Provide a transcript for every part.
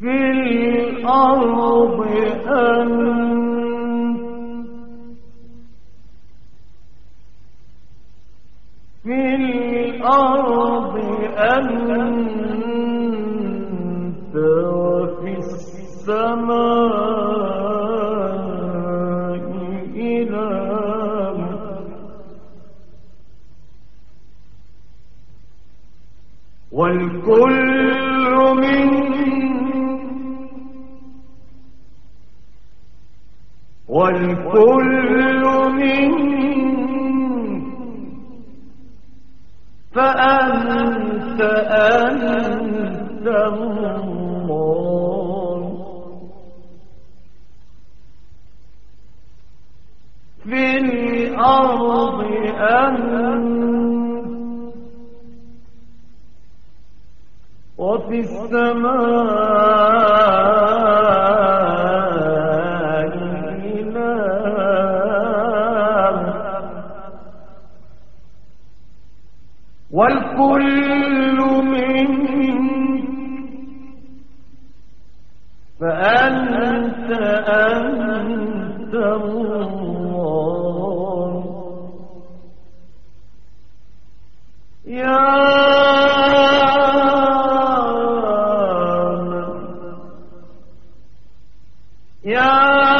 في الأرض أنت والكل من فأنت أنت الله. في الأرض أنت. وفي السماء والكل منك. فأنت أنت الله. من يا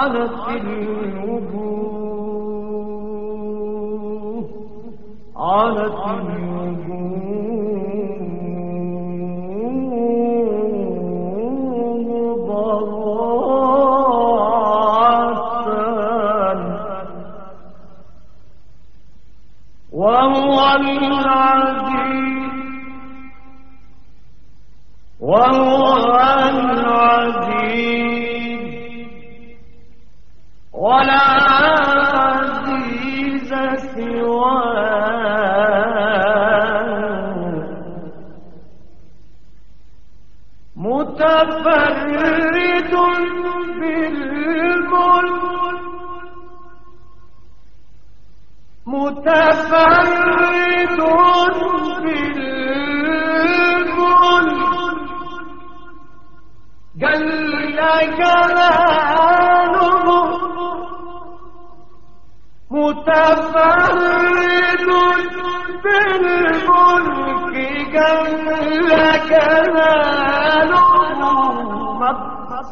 عنت الوجوه عنت الوجوه ضراعة وهو العزيز وهو متفرد بالملك. متفرد بالملك. جل جلاله متفرد بالملك جل جلاله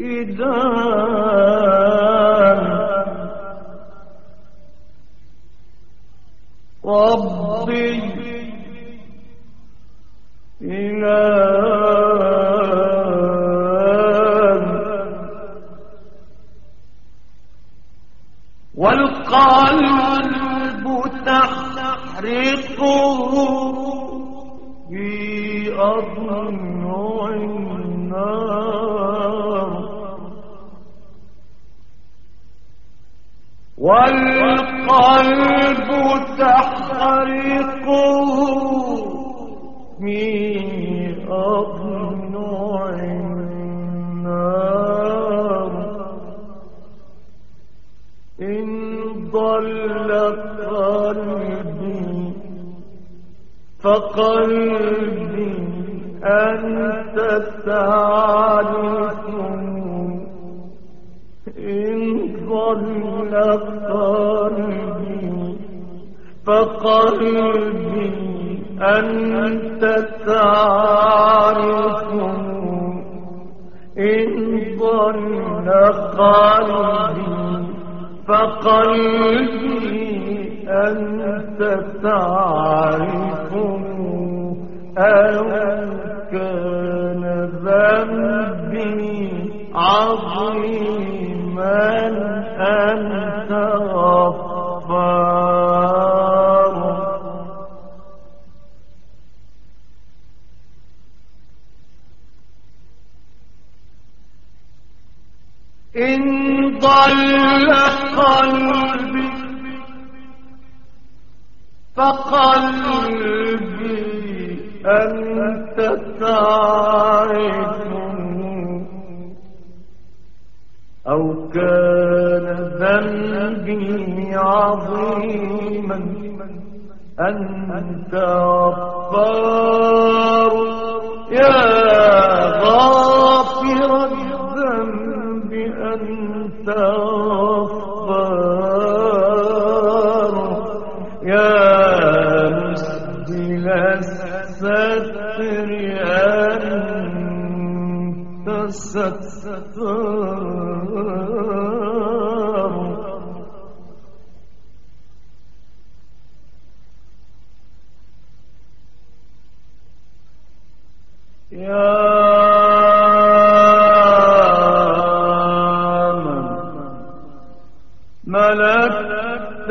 إذا ربي إله والقلب تحرقه في أضنع النار. إن ضل قلبي فقلبي أنت تعرف ضل قلبي فقلبي أنت تعرف إن ضل قلبي فقلبي أنت تعرف أو إن ضل قلبي فقلبي أنت تعرف أو كان ذنبي عظيما أنت غفار الستر أنت الستار يا من ملكت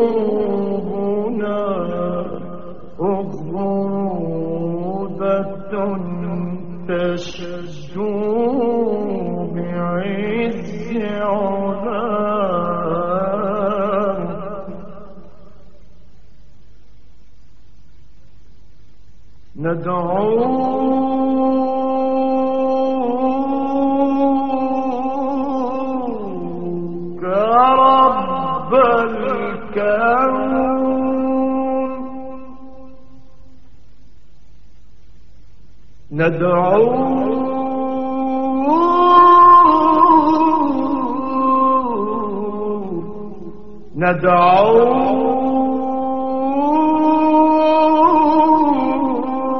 وقلوبنا أغرودة تشجو بعز علاه ندعوك ندعوك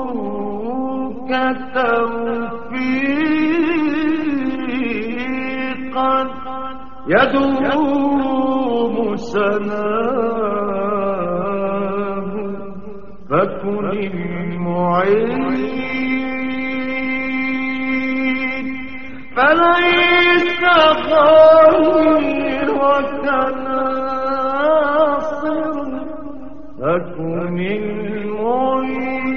ندعوك توفيقا يدوم سناه فكن المعين. فليس غيرك ناصر فكن المعين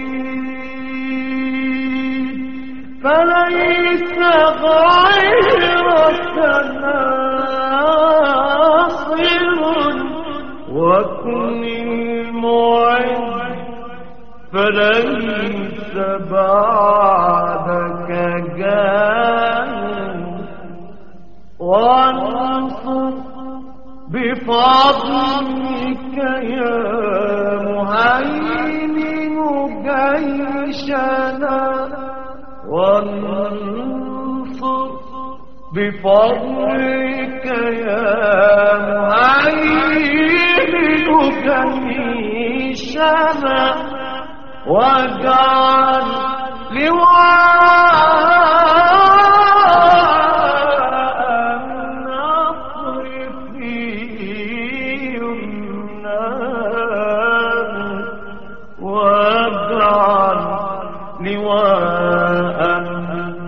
فليس بفضلك يا مهيمن جيشنا وانصر بفضلك يا مهيمن جيشنا واجعل لواء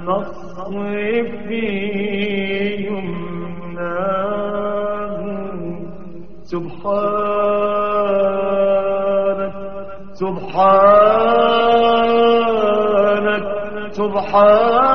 النصر في يمناه. سبحانك سبحانك سبحانك.